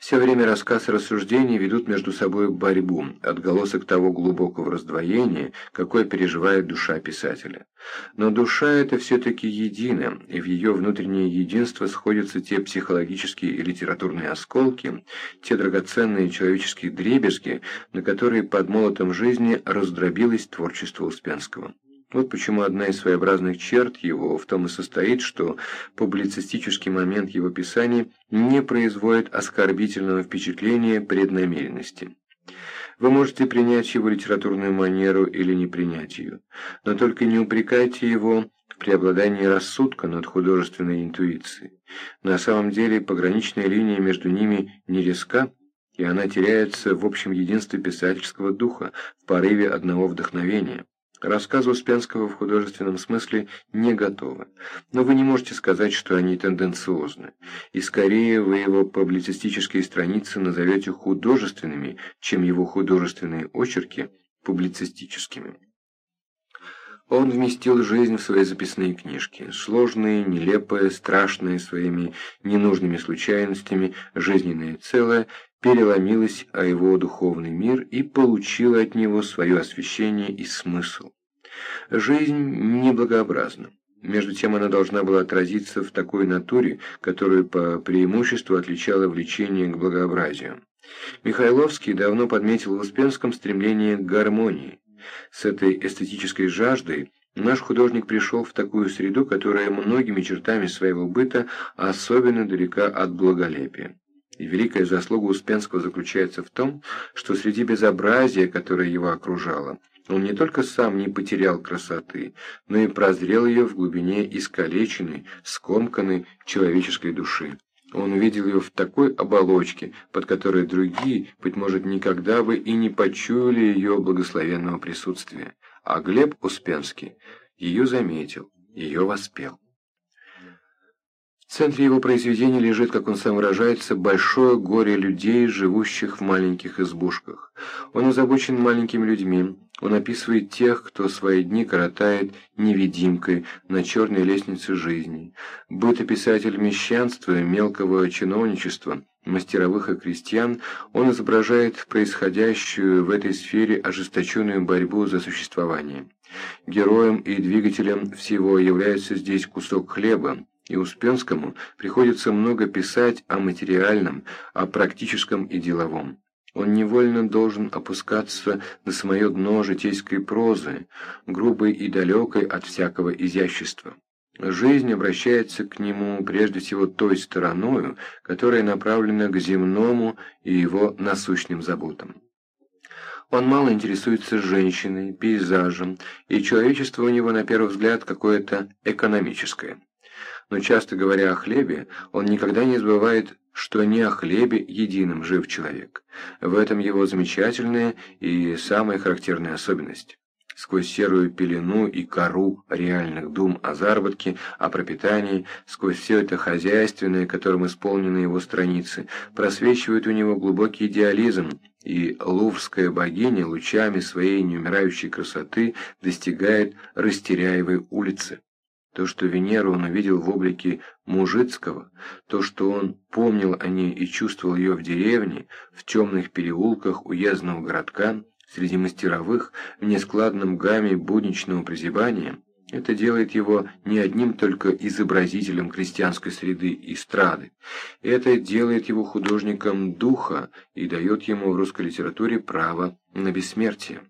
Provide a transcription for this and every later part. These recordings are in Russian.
Все время рассказ и рассуждения ведут между собой борьбу, отголосок того глубокого раздвоения, какое переживает душа писателя. Но душа это все-таки едина, и в ее внутреннее единство сходятся те психологические и литературные осколки, те драгоценные человеческие дребезги, на которые под молотом жизни раздробилось творчество Успенского. Вот почему одна из своеобразных черт его в том и состоит, что публицистический момент его писания не производит оскорбительного впечатления преднамеренности. Вы можете принять его литературную манеру или не принять ее, но только не упрекайте его в преобладании рассудка над художественной интуицией. На самом деле пограничная линия между ними не резка, и она теряется в общем единстве писательского духа, в порыве одного вдохновения. Рассказы Успенского в художественном смысле не готовы, но вы не можете сказать, что они тенденциозны, и скорее вы его публицистические страницы назовете художественными, чем его художественные очерки публицистическими. Он вместил жизнь в свои записные книжки, сложные, нелепые, страшные своими ненужными случайностями, жизненное целое, переломилось о его духовный мир и получила от него свое освещение и смысл. Жизнь неблагообразна. Между тем она должна была отразиться в такой натуре, которую по преимуществу отличало влечение к благообразию. Михайловский давно подметил в Успенском стремление к гармонии. С этой эстетической жаждой наш художник пришел в такую среду, которая многими чертами своего быта особенно далека от благолепия. И великая заслуга Успенского заключается в том, что среди безобразия, которое его окружало, он не только сам не потерял красоты, но и прозрел ее в глубине искалеченной, скомканной человеческой души. Он увидел ее в такой оболочке, под которой другие, быть может, никогда бы и не почуяли ее благословенного присутствия. А Глеб Успенский ее заметил, ее воспел. В центре его произведения лежит, как он сам выражается, большое горе людей, живущих в маленьких избушках. Он озабочен маленькими людьми, он описывает тех, кто свои дни коротает невидимкой на черной лестнице жизни. Бытописатель мещанства, мелкого чиновничества, мастеровых и крестьян, он изображает происходящую в этой сфере ожесточенную борьбу за существование. Героем и двигателем всего является здесь кусок хлеба, и Успенскому приходится много писать о материальном, о практическом и деловом. Он невольно должен опускаться на самое дно житейской прозы, грубой и далекой от всякого изящества. Жизнь обращается к нему прежде всего той стороною, которая направлена к земному и его насущным заботам. Он мало интересуется женщиной, пейзажем, и человечество у него, на первый взгляд, какое-то экономическое но часто говоря о хлебе, он никогда не забывает, что не о хлебе едином жив человек. В этом его замечательная и самая характерная особенность. Сквозь серую пелену и кору реальных дум о заработке, о пропитании, сквозь все это хозяйственное, которым исполнены его страницы, просвечивает у него глубокий идеализм, и луврская богиня лучами своей неумирающей красоты достигает Растеряевой улицы. То, что Венеру он увидел в облике мужицкого, то, что он помнил о ней и чувствовал ее в деревне, в темных переулках уездного городка, среди мастеровых, в нескладном гамме будничного прозябания, это делает его не одним только изобразителем крестьянской среды и страды. Это делает его художником духа и дает ему в русской литературе право на бессмертие.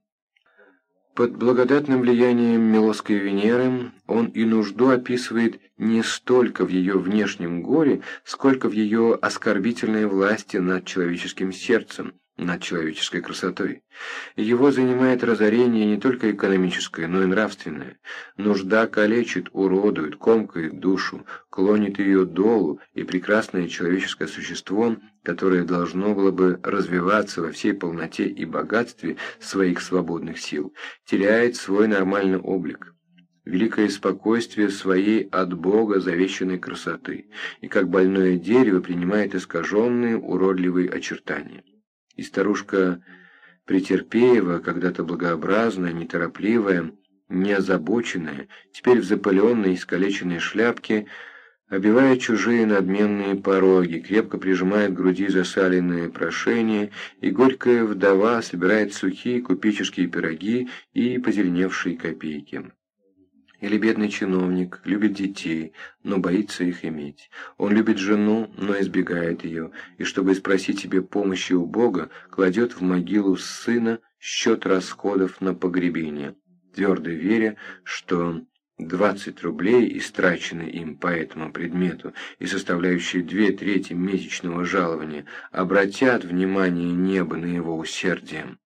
Под благодатным влиянием Милосской Венеры он и нужду описывает не столько в ее внешнем горе, сколько в ее оскорбительной власти над человеческим сердцем, над человеческой красотой. Его занимает разорение не только экономическое, но и нравственное. Нужда калечит, уродует, комкает душу, клонит ее долу, и прекрасное человеческое существо, которое должно было бы развиваться во всей полноте и богатстве своих свободных сил, теряет свой нормальный облик великое спокойствие своей от Бога завещанной красоты, и как больное дерево принимает искаженные уродливые очертания. И старушка Претерпеева, когда-то благообразная, неторопливая, неозабоченная, теперь в запыленной, искалеченной шляпке, обивая чужие надменные пороги, крепко прижимает к груди засаленные прошения, и горькая вдова собирает сухие купеческие пироги и позеленевшие копейки. Или бедный чиновник любит детей, но боится их иметь. Он любит жену, но избегает ее, и чтобы спросить себе помощи у Бога, кладет в могилу сына счет расходов на погребение, твердо веря, что 20 рублей, истраченные им по этому предмету и составляющие две трети месячного жалования, обратят внимание неба на его усердие.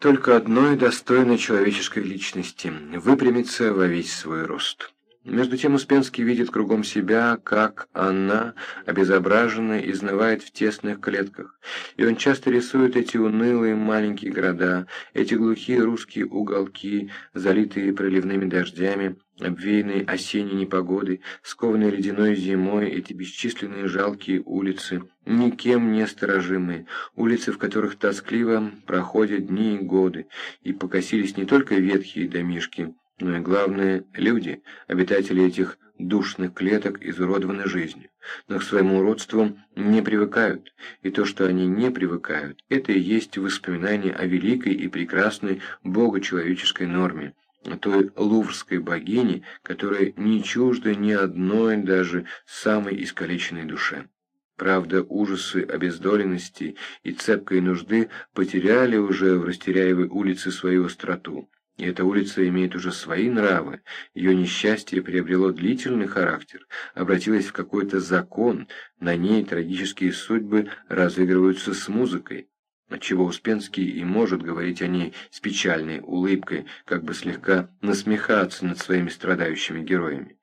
Только одной достойной человеческой личности – выпрямиться во весь свой рост. Между тем Успенский видит кругом себя, как она, обезображенная, изнывает в тесных клетках. И он часто рисует эти унылые маленькие города, эти глухие русские уголки, залитые проливными дождями, обвеянные осенней непогодой, скованные ледяной зимой, эти бесчисленные жалкие улицы, никем не сторожимые, улицы, в которых тоскливо проходят дни и годы, и покосились не только ветхие домишки, но и главное, люди, обитатели этих душных клеток, изуродованы жизнью, но к своему уродству не привыкают, и то, что они не привыкают, это и есть воспоминание о великой и прекрасной богочеловеческой норме, о той луврской богине, которая не чужда ни одной даже самой искалеченной душе. Правда, ужасы обездоленности и цепкой нужды потеряли уже в Растеряевой улице свою остроту. И эта улица имеет уже свои нравы, ее несчастье приобрело длительный характер, обратилось в какой-то закон, на ней трагические судьбы разыгрываются с музыкой, отчего Успенский и может говорить о ней с печальной улыбкой, как бы слегка насмехаться над своими страдающими героями.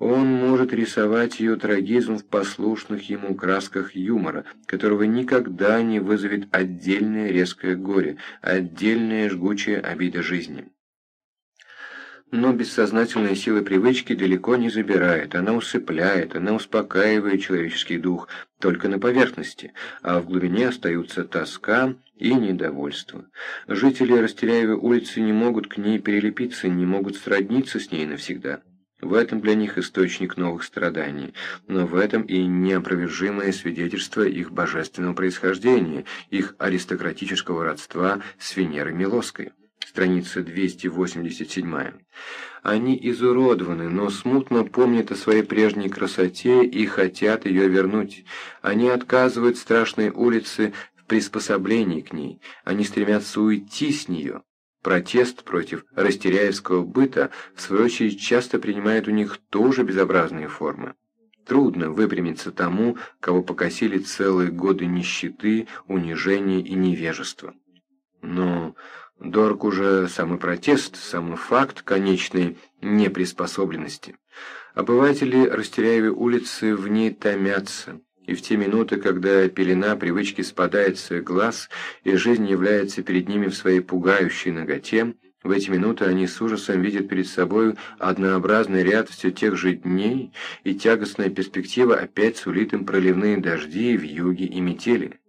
Он может рисовать ее трагизм в послушных ему красках юмора, которого никогда не вызовет отдельное резкое горе, отдельная жгучая обида жизни но бессознательная сила привычки далеко не забирает, она усыпляет, она успокаивает человеческий дух только на поверхности, а в глубине остаются тоска и недовольство. Жители Растеряевой улицы не могут к ней перелепиться, не могут сродниться с ней навсегда. В этом для них источник новых страданий, но в этом и неопровержимое свидетельство их божественного происхождения, их аристократического родства с Венерой Милоской страница 287. Они изуродованы, но смутно помнят о своей прежней красоте и хотят ее вернуть. Они отказывают страшной улице в приспособлении к ней. Они стремятся уйти с нее. Протест против растеряевского быта, в свою очередь, часто принимает у них тоже безобразные формы. Трудно выпрямиться тому, кого покосили целые годы нищеты, унижения и невежества. Но Дорог уже самый протест, самый факт конечной неприспособленности. Обыватели Растеряевой улицы в ней томятся, и в те минуты, когда пелена привычки спадает с их глаз, и жизнь является перед ними в своей пугающей ноготе, в эти минуты они с ужасом видят перед собой однообразный ряд все тех же дней, и тягостная перспектива опять сулит им проливные дожди, вьюги и метели.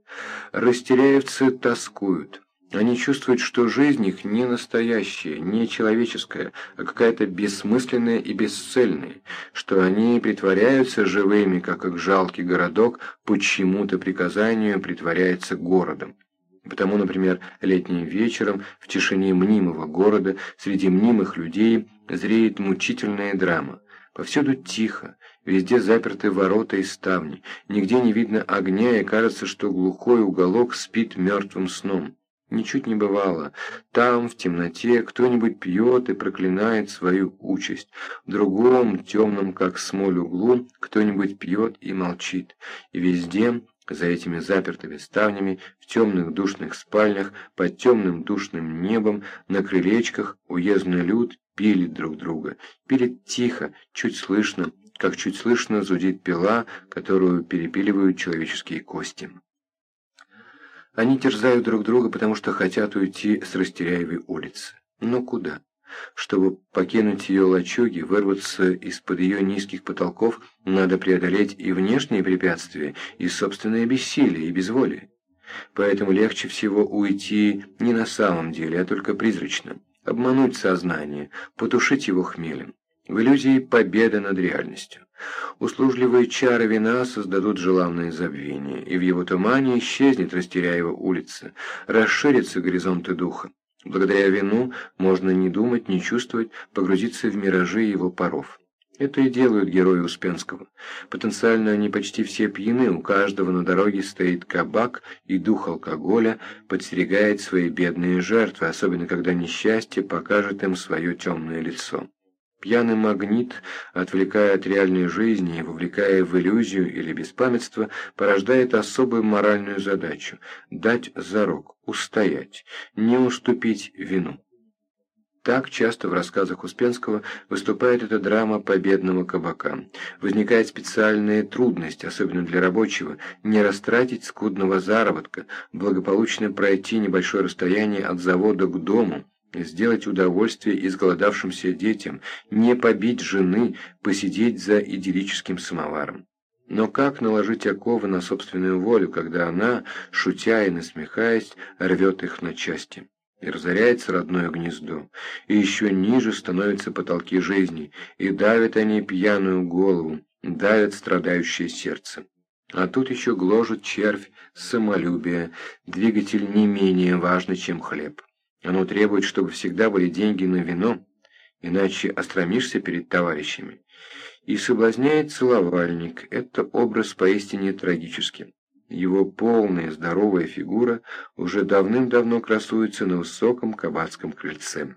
Растеряевцы тоскуют. Они чувствуют, что жизнь их не настоящая, не человеческая, а какая-то бессмысленная и бесцельная, что они притворяются живыми, как их жалкий городок по чему-то приказанию притворяется городом. Потому, например, летним вечером в тишине мнимого города среди мнимых людей зреет мучительная драма. Повсюду тихо, везде заперты ворота и ставни, нигде не видно огня и кажется, что глухой уголок спит мертвым сном. Ничуть не бывало. Там, в темноте, кто-нибудь пьет и проклинает свою участь. В другом, темном, как смоль углу, кто-нибудь пьет и молчит. И везде, за этими запертыми ставнями, в темных душных спальнях, под темным душным небом, на крылечках уездный люд пилит друг друга. Пилит тихо, чуть слышно, как чуть слышно зудит пила, которую перепиливают человеческие кости. Они терзают друг друга, потому что хотят уйти с Растеряевой улицы. Но куда? Чтобы покинуть ее лачуги, вырваться из-под ее низких потолков, надо преодолеть и внешние препятствия, и собственное бессилие, и безволие. Поэтому легче всего уйти не на самом деле, а только призрачно, обмануть сознание, потушить его хмелем. В иллюзии победа над реальностью. Услужливые чары вина создадут желанное забвение, и в его тумане исчезнет Растеряева улица, расширятся горизонты духа. Благодаря вину можно не думать, не чувствовать, погрузиться в миражи его паров. Это и делают герои Успенского. Потенциально они почти все пьяны, у каждого на дороге стоит кабак, и дух алкоголя подстерегает свои бедные жертвы, особенно когда несчастье покажет им свое темное лицо. Пьяный магнит, отвлекая от реальной жизни и вовлекая в иллюзию или беспамятство, порождает особую моральную задачу – дать зарок, устоять, не уступить вину. Так часто в рассказах Успенского выступает эта драма победного кабака. Возникает специальная трудность, особенно для рабочего, не растратить скудного заработка, благополучно пройти небольшое расстояние от завода к дому, сделать удовольствие изголодавшимся детям, не побить жены, посидеть за идиллическим самоваром. Но как наложить оковы на собственную волю, когда она, шутя и насмехаясь, рвет их на части? и разоряется родное гнездо, и еще ниже становятся потолки жизни, и давят они пьяную голову, давят страдающее сердце. А тут еще гложет червь самолюбие, двигатель не менее важный, чем хлеб. Оно требует, чтобы всегда были деньги на вино, иначе остромишься перед товарищами. И соблазняет целовальник, это образ поистине трагический. Его полная здоровая фигура уже давным-давно красуется на высоком кабацком крыльце.